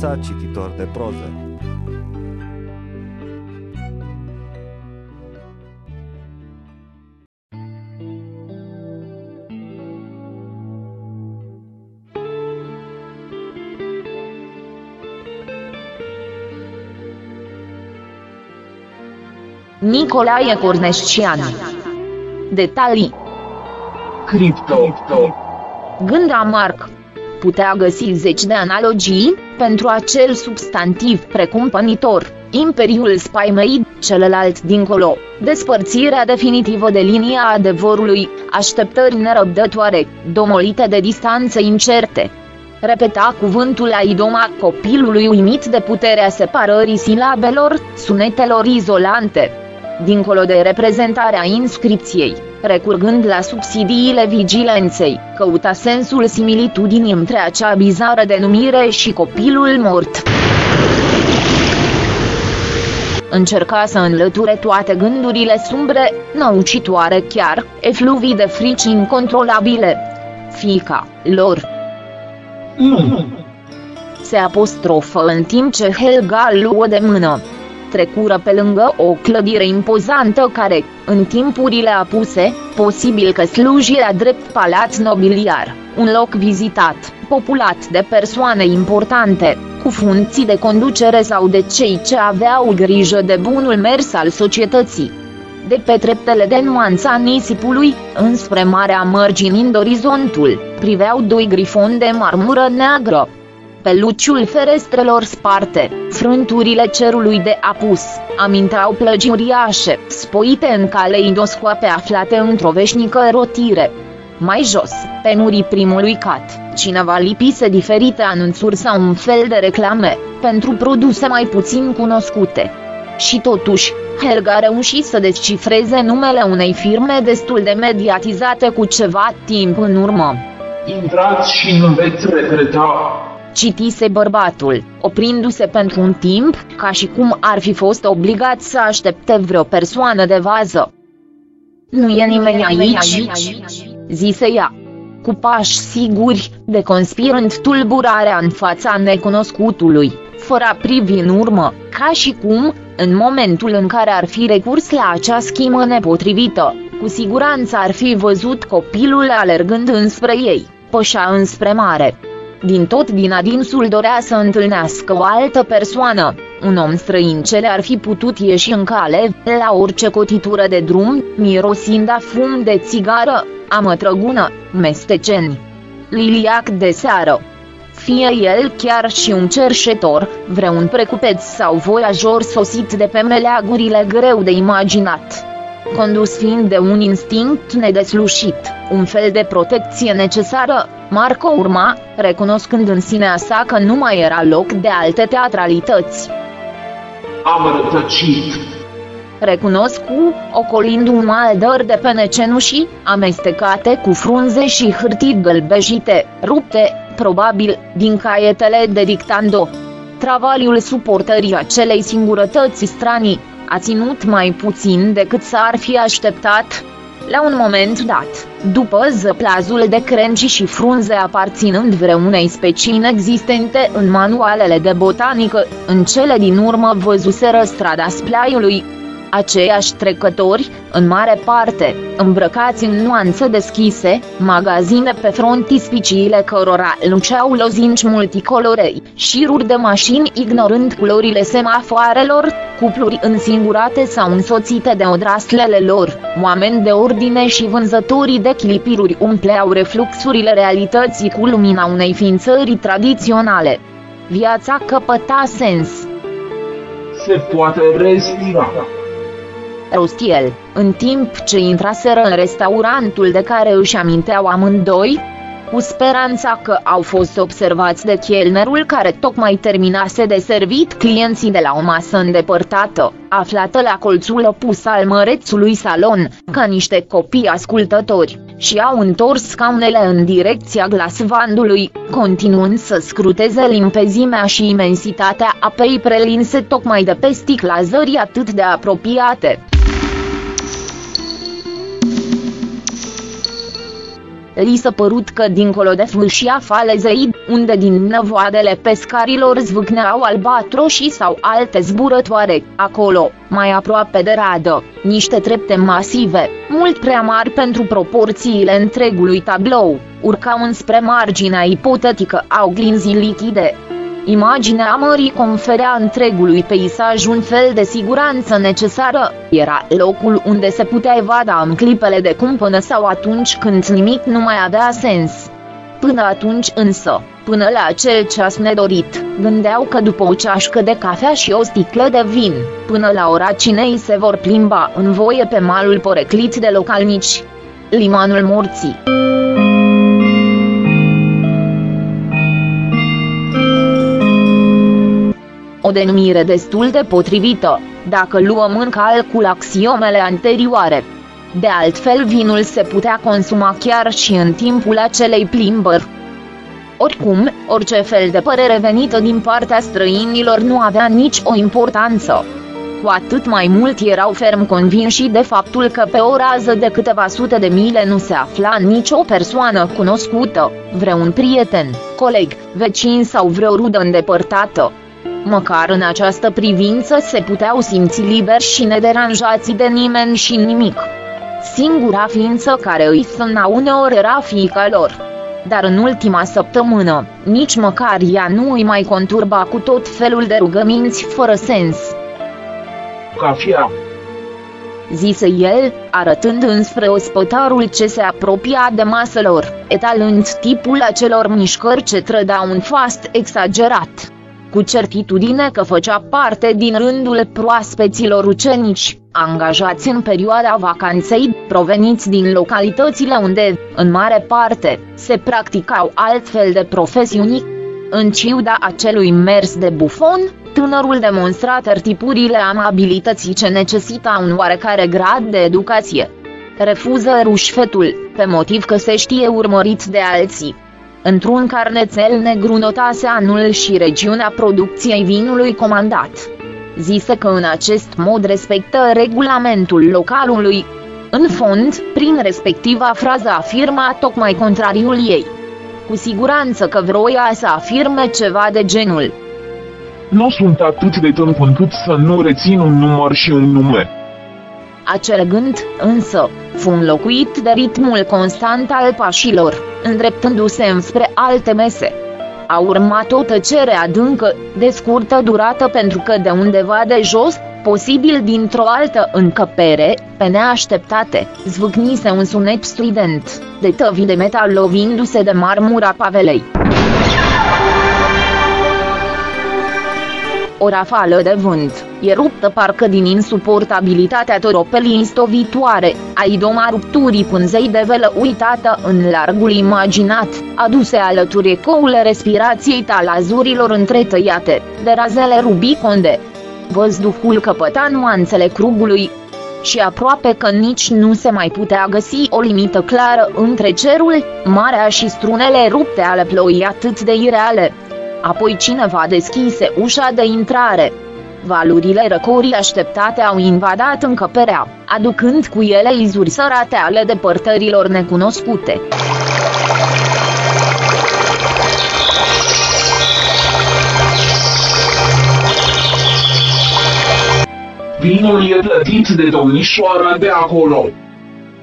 Neața, cititor de proză. Nicolae Corneșcian Detalii Cripto. Gând amarg Putea găsi zeci de analogii pentru acel substantiv precumpănitor, imperiul spaimei, celălalt dincolo, despărțirea definitivă de linia adevărului, așteptări nerăbdătoare, domolite de distanțe incerte. Repeta cuvântul la idoma copilului uimit de puterea separării silabelor, sunetelor izolante. Dincolo de reprezentarea inscripției, recurgând la subsidiile vigilenței, căuta sensul similitudinii între acea bizară denumire și copilul mort. Încerca să înlăture toate gândurile sumbre, năucitoare chiar, efluvii de frici incontrolabile. Fica lor Nu. se apostrofă în timp ce Helga îl luă de mână. Trecură pe lângă o clădire impozantă care, în timpurile apuse, posibil că slujia drept palat nobiliar, un loc vizitat, populat de persoane importante, cu funcții de conducere sau de cei ce aveau grijă de bunul mers al societății. De pe treptele de nuanța nisipului, înspre marea mărginind orizontul, priveau doi grifoni de marmură neagră, peluciul ferestrelor sparte, frânturile cerului de apus, aminteau plăgi uriașe, spoite în caleidoscoape aflate într-o veșnică rotire. Mai jos, pe murii primului cat, cineva lipise diferite anunțuri sau un fel de reclame, pentru produse mai puțin cunoscute. Și totuși, Helga reuși să descifreze numele unei firme destul de mediatizate cu ceva timp în urmă. Intrați și nu veți regreta. Citise bărbatul, oprindu-se pentru un timp, ca și cum ar fi fost obligat să aștepte vreo persoană de vază. Nu e nimeni aici, zise ea. Cu pași siguri, deconspirând tulburarea în fața necunoscutului, fără a privi în urmă, ca și cum, în momentul în care ar fi recurs la acea schimă nepotrivită, cu siguranță ar fi văzut copilul alergând înspre ei, pășa înspre mare. Din tot din adinsul dorea să întâlnească o altă persoană, un om străin ce le-ar fi putut ieși în cale, la orice cotitură de drum, mirosind a fum de țigară, amătrăgună, mesteceni. Liliac de seară. Fie el chiar și un cerșetor, vreun precupeț sau voiajor sosit de pe meleagurile greu de imaginat condus fiind de un instinct nedeslușit, un fel de protecție necesară, Marco urma, recunoscând în sinea sa că nu mai era loc de alte teatralități. Am rătăcit. Recunoscu, ocolind un maldăr de pene cenușii, amestecate cu frunze și hârtii gălbejite, rupte, probabil, din caietele de dictando. Travaliul suportării acelei singurătăți stranii, a ținut mai puțin decât s-ar fi așteptat. La un moment dat, după zăplazul de crengi și frunze aparținând vreunei specii inexistente în manualele de botanică, în cele din urmă văzuseră strada splaiului, aceiași trecători, în mare parte, îmbrăcați în nuanțe deschise, magazine pe frontispiciile cărora luceau lozinci multicolorei, șiruri de mașini ignorând culorile semafoarelor, cupluri însingurate sau însoțite de odraslele lor, oameni de ordine și vânzătorii de clipiruri umpleau refluxurile realității cu lumina unei ființări tradiționale. Viața căpăta sens. Se poate respira. Rosti el, în timp ce intraseră în restaurantul de care își aminteau amândoi, cu speranța că au fost observați de chelnerul care tocmai terminase de servit clienții de la o masă îndepărtată, aflată la colțul opus al mărețului salon, ca niște copii ascultători, și au întors scaunele în direcția glasvandului, continuând să scruteze limpezimea și imensitatea apei prelinse tocmai de pe sticla zării atât de apropiate. Li s-a părut că dincolo de fâșia falezei, unde din năvoadele pescarilor zvâcneau albatroșii sau alte zburătoare, acolo, mai aproape de radă, niște trepte masive, mult prea mari pentru proporțiile întregului tablou, urcau înspre marginea ipotetică a oglinzii lichide. Imaginea mării conferea întregului peisaj un fel de siguranță necesară, era locul unde se putea evada în clipele de cumpănă sau atunci când nimic nu mai avea sens. Până atunci însă, până la acel ceas nedorit, gândeau că după o ceașcă de cafea și o sticlă de vin, până la ora cinei se vor plimba în voie pe malul poreclit de localnici. Limanul morții. O denumire destul de potrivită, dacă luăm în calcul axiomele anterioare. De altfel vinul se putea consuma chiar și în timpul acelei plimbări. Oricum, orice fel de părere venită din partea străinilor nu avea nici o importanță. Cu atât mai mult erau ferm convinși de faptul că pe o rază de câteva sute de mile nu se afla nicio persoană cunoscută, vreun prieten, coleg, vecin sau vreo rudă îndepărtată, Măcar în această privință se puteau simți liberi și nederanjați de nimeni și nimic. Singura ființă care îi suna uneori era fiica lor. Dar în ultima săptămână, nici măcar ea nu îi mai conturba cu tot felul de rugăminți fără sens. Cafea. Zise el, arătând înspre ospătarul ce se apropia de masă lor, etalând tipul acelor mișcări ce trădau un fast exagerat cu certitudine că făcea parte din rândul proaspeților ucenici, angajați în perioada vacanței, proveniți din localitățile unde, în mare parte, se practicau altfel de profesiuni. În ciuda acelui mers de bufon, tânărul demonstra tertipurile amabilității ce necesita un oarecare grad de educație. Refuză rușfetul, pe motiv că se știe urmărit de alții. Într-un carnețel negru notase anul și regiunea producției vinului comandat. Zise că în acest mod respectă regulamentul localului. În fond, prin respectiva frază afirma tocmai contrariul ei. Cu siguranță că vroia să afirme ceva de genul. Nu sunt atât de tânc încât să nu rețin un număr și un nume. Acel gând, însă, fu înlocuit de ritmul constant al pașilor, îndreptându-se înspre alte mese. A urmat o tăcere adâncă, de scurtă durată pentru că de undeva de jos, posibil dintr-o altă încăpere, pe neașteptate, zvâcnise un sunet strident, de tăvi de metal lovindu-se de marmura pavelei. o rafală de vânt, eruptă parcă din insuportabilitatea toropelii istovitoare, a idoma rupturii pânzei de velă uitată în largul imaginat, aduse alături ecoule respirației talazurilor întretăiate, de razele rubiconde. Văzduhul căpăta nuanțele crugului, și aproape că nici nu se mai putea găsi o limită clară între cerul, marea și strunele rupte ale ploii atât de ireale, Apoi cineva deschise ușa de intrare. Valurile răcorii așteptate au invadat încăperea, aducând cu ele izuri sărate ale depărtărilor necunoscute. Vinul e plătit de domnișoara de acolo.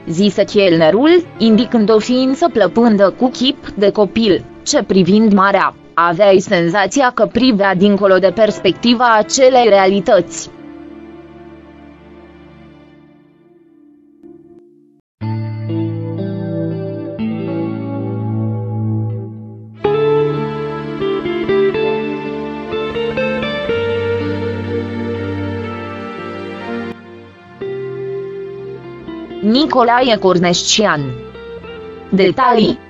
Zise chelnerul, indicând o ființă plăpândă cu chip de copil, ce privind marea, Aveai senzația că privea dincolo de perspectiva acelei realități. Nicolae Cornescian Detalii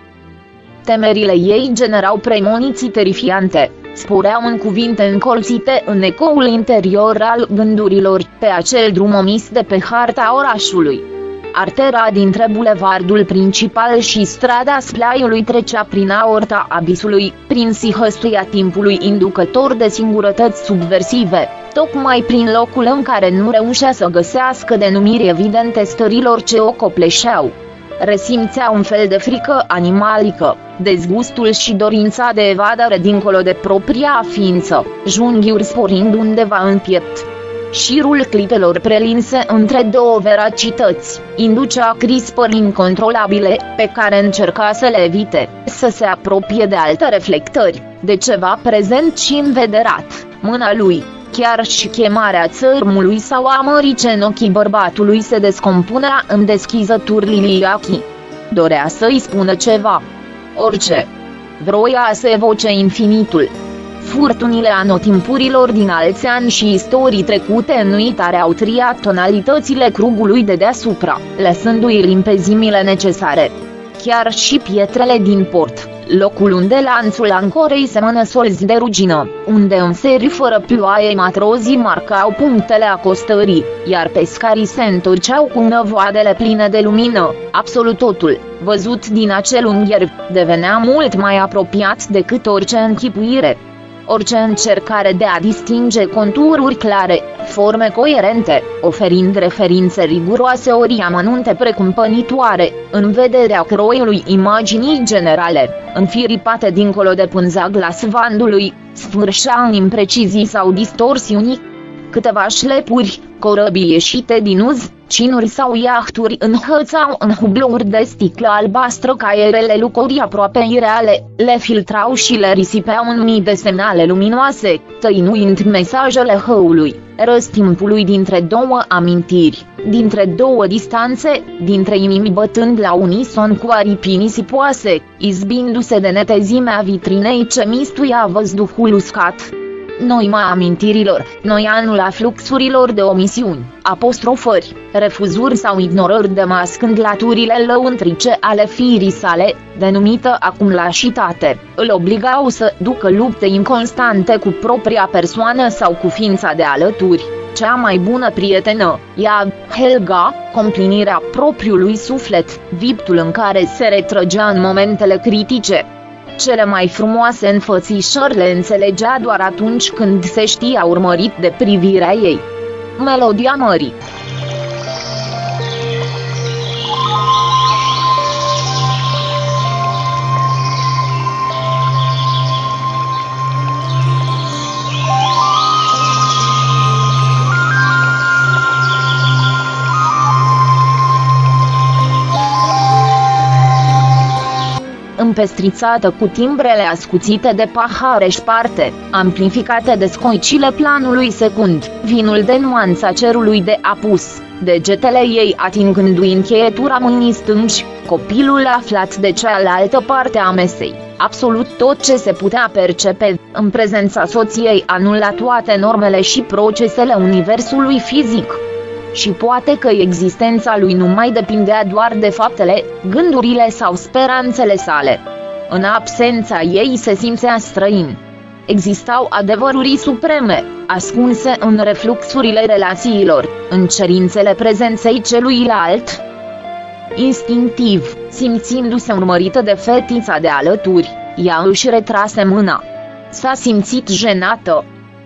Temerile ei generau premoniții terifiante, spuneau în cuvinte încolțite în ecoul interior al gândurilor, pe acel drum omis de pe harta orașului. Artera dintre bulevardul principal și strada Splaiului trecea prin aorta abisului, prin sihăstuia timpului inducător de singurătăți subversive, tocmai prin locul în care nu reușea să găsească denumiri evidente stărilor ce o copleșeau. Resimțea un fel de frică animalică, dezgustul și dorința de evadare dincolo de propria ființă, junghiuri sporind undeva în piept. Șirul clipelor prelinse între două veracități, inducea crispări incontrolabile, pe care încerca să le evite, să se apropie de alte reflectări, de ceva prezent și învederat, mâna lui, chiar și chemarea țărmului sau a mărice în ochii bărbatului se descompunea în deschizături liliachii. Dorea să-i spună ceva. Orice. Vroia să evoce infinitul. Furtunile anotimpurilor din alți ani și istorii trecute în uitare au triat tonalitățile crugului de deasupra, lăsându-i limpezimile necesare. Chiar și pietrele din port locul unde lanțul ancorei semănă solzi de rugină, unde în seri fără ploaie matrozii marcau punctele acostării, iar pescarii se întorceau cu năvoadele pline de lumină, absolut totul, văzut din acel ungher, devenea mult mai apropiat decât orice închipuire. Orice încercare de a distinge contururi clare, forme coerente, oferind referințe riguroase ori amănunte precum pănitoare, în vederea croiului imaginii generale, înfiripate dincolo de pânza glasvandului, sfârșea în imprecizii sau distorsiuni. Câteva șlepuri, corăbii ieșite din uz, cinuri sau iahturi înhățau în hublouri de sticlă albastră caierele lucruri aproape ireale, le filtrau și le risipeau în mii de semnale luminoase, tăinuind mesajele hăului, răstimpului dintre două amintiri, dintre două distanțe, dintre inimi bătând la unison cu aripi nisipoase, izbindu-se de netezimea vitrinei ce mistuia văzduhul uscat noima amintirilor, noianul a fluxurilor de omisiuni, apostrofări, refuzuri sau ignorări de mascând laturile lăuntrice ale firii sale, denumită acum lașitate, îl obligau să ducă lupte inconstante cu propria persoană sau cu ființa de alături. Cea mai bună prietenă, ea, Helga, complinirea propriului suflet, viptul în care se retrăgea în momentele critice, cele mai frumoase înfățișări le înțelegea doar atunci când se știa urmărit de privirea ei. Melodia mării împestrițată cu timbrele ascuțite de pahare șparte, amplificate de scoicile planului secund, vinul de nuanța cerului de apus, degetele ei atingându-i încheietura mâinii stângi, copilul aflat de cealaltă parte a mesei. Absolut tot ce se putea percepe, în prezența soției anula toate normele și procesele universului fizic și poate că existența lui nu mai depindea doar de faptele, gândurile sau speranțele sale. În absența ei se simțea străin. Existau adevăruri supreme, ascunse în refluxurile relațiilor, în cerințele prezenței celuilalt. Instinctiv, simțindu-se urmărită de fetița de alături, ea își retrase mâna. S-a simțit jenată.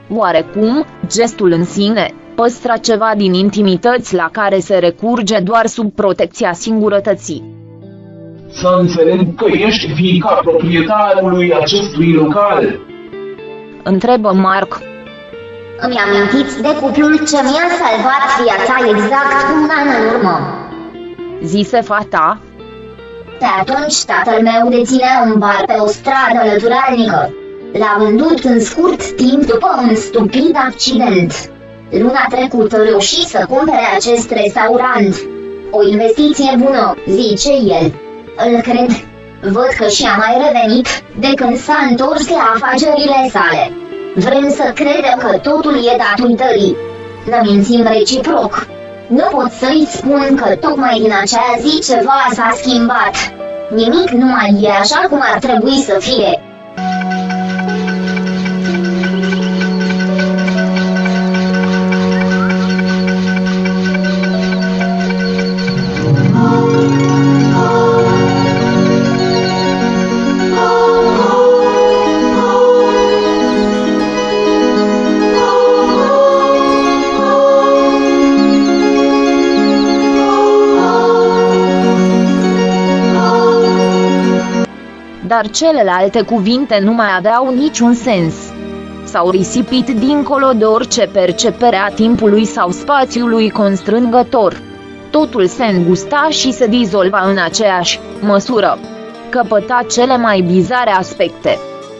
Oarecum, gestul în sine, păstra ceva din intimități la care se recurge doar sub protecția singurătății. Să înțeleg că ești fiica proprietarului acestui local. Întrebă Mark. Îmi amintiți de cuplul ce mi-a salvat viața exact un an în urmă. Zise fata. Pe atunci tatăl meu deținea un bar pe o stradă lăturalnică. L-a vândut în scurt timp după un stupid accident. Luna trecută reuși să cumpere acest restaurant. O investiție bună, zice el. Îl cred. Văd că și-a mai revenit, de când s-a întors la afacerile sale. Vrem să credem că totul e datorită Ne mințim reciproc. Nu pot să-i spun că tocmai din acea zi ceva s-a schimbat. Nimic nu mai e așa cum ar trebui să fie. Iar celelalte cuvinte nu mai aveau niciun sens. S-au risipit dincolo de orice percepere a timpului sau spațiului constrângător. Totul se îngusta și se dizolva în aceeași măsură. Căpăta cele mai bizare aspecte.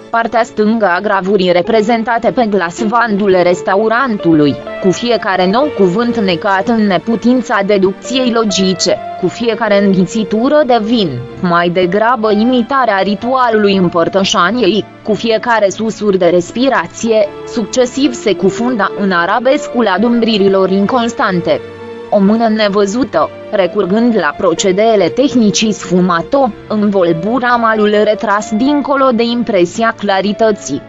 Partea stângă a gravurii reprezentate pe glasvandul restaurantului, cu fiecare nou cuvânt necat în neputința deducției logice, cu fiecare înghițitură de vin, mai degrabă imitarea ritualului împărtășaniei, cu fiecare susur de respirație, succesiv se cufunda în arabescul adumbririlor inconstante o mână nevăzută, recurgând la procedeele tehnicii sfumato, învolbura malul retras dincolo de impresia clarității.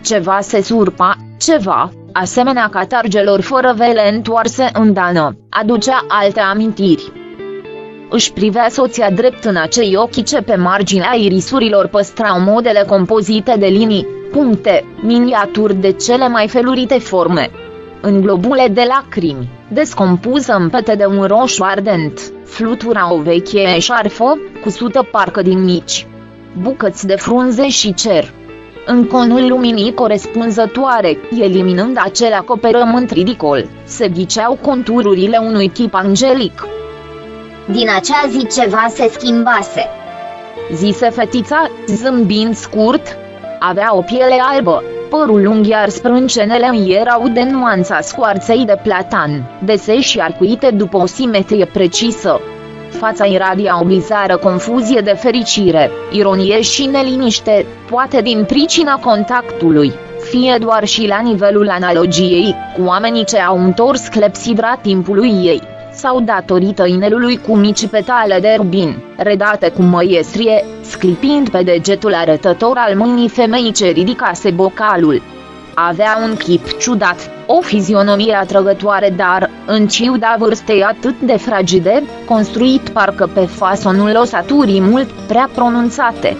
Ceva se surpa, ceva, asemenea catargelor fără vele întoarse în dană, aducea alte amintiri. Își privea soția drept în acei ochi ce pe marginea irisurilor păstrau modele compozite de linii, puncte, miniaturi de cele mai felurite forme. În globule de lacrimi, descompusă în pete de un roșu ardent, flutura o veche eșarfă, cusută parcă din mici bucăți de frunze și cer. În conul luminii corespunzătoare, eliminând acel acoperământ ridicol, se ghiceau contururile unui chip angelic. Din acea zi ceva se schimbase. Zise fetița, zâmbind scurt. Avea o piele albă, Părul lung iar sprâncenele îi erau de nuanța scoarței de platan, dese și arcuite după o simetrie precisă. Fața iradia o bizară confuzie de fericire, ironie și neliniște, poate din pricina contactului, fie doar și la nivelul analogiei, cu oamenii ce au întors clepsidra timpului ei sau datorită inelului cu mici petale de rubin, redate cu măiestrie, sclipind pe degetul arătător al mâinii femeii ce ridicase bocalul. Avea un chip ciudat, o fizionomie atrăgătoare dar, în ciuda vârstei atât de fragide, construit parcă pe fasonul osaturii mult prea pronunțate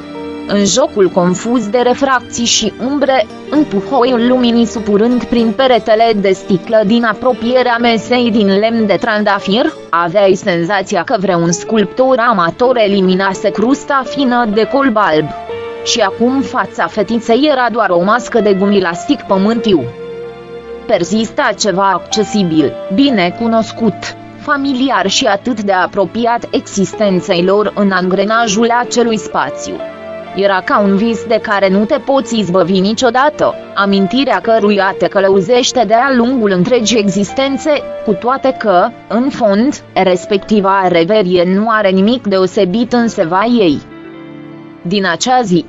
în jocul confuz de refracții și umbre, în puhoiul luminii supurând prin peretele de sticlă din apropierea mesei din lemn de trandafir, aveai senzația că vreun sculptor amator eliminase crusta fină de colb alb. Și acum fața fetiței era doar o mască de gumilastic pământiu. Persista ceva accesibil, bine cunoscut, familiar și atât de apropiat existenței lor în angrenajul acelui spațiu. Era ca un vis de care nu te poți izbăvi niciodată, amintirea căruia te călăuzește de-a lungul întregii existențe, cu toate că, în fond, respectiva reverie nu are nimic deosebit în seva ei. Din acea zi,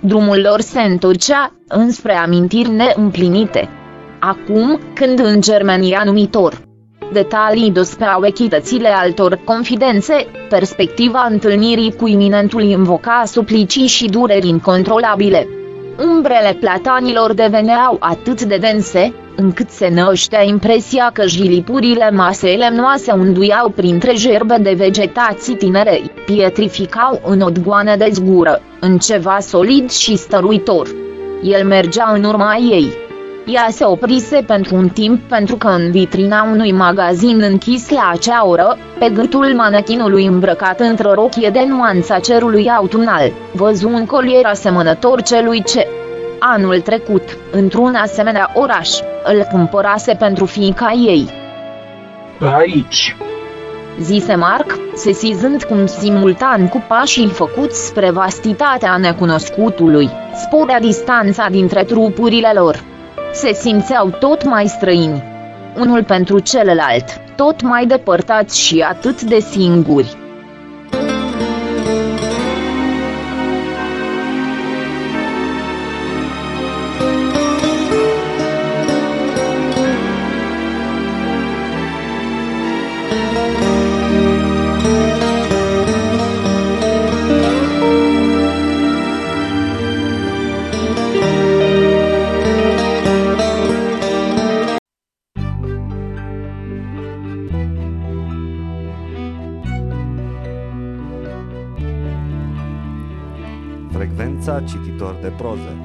drumul lor se întorcea înspre amintiri neîmplinite. Acum, când în Germania numitor, detalii despre echitățile altor confidențe, perspectiva întâlnirii cu iminentul invoca suplicii și dureri incontrolabile. Umbrele platanilor deveneau atât de dense, încât se năștea impresia că jilipurile masei lemnoase unduiau printre gerbe de vegetații tinerei, pietrificau în odgoană de zgură, în ceva solid și stăruitor. El mergea în urma ei ea se oprise pentru un timp pentru că în vitrina unui magazin închis la acea oră, pe gâtul manechinului îmbrăcat într-o rochie de nuanța cerului autunal, văzu un colier asemănător celui ce, anul trecut, într-un asemenea oraș, îl cumpărase pentru fiica ei. Aici! Zise Mark, sesizând cum simultan cu pașii făcuți spre vastitatea necunoscutului, sporea distanța dintre trupurile lor se simțeau tot mai străini. Unul pentru celălalt, tot mai depărtați și atât de singuri. cititor de proză.